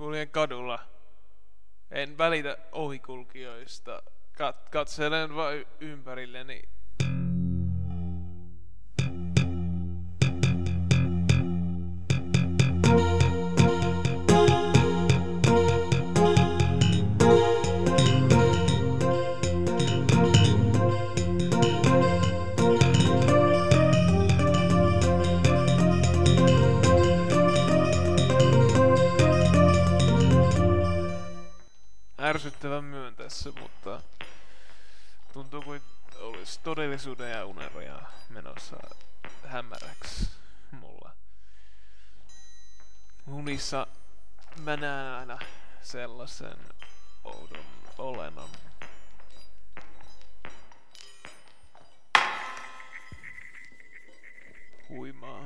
kuljen kadulla. En välitä ohikulkijoista. Kat- katselen vain ympärilleni. Ärsyttävän myönteessä, mutta tuntuu kuin olisi todellisuuden ja unen raja menossa hämäräksi mulla. Unissa mä näen aina sellaisen oudon olennon. Huimaa.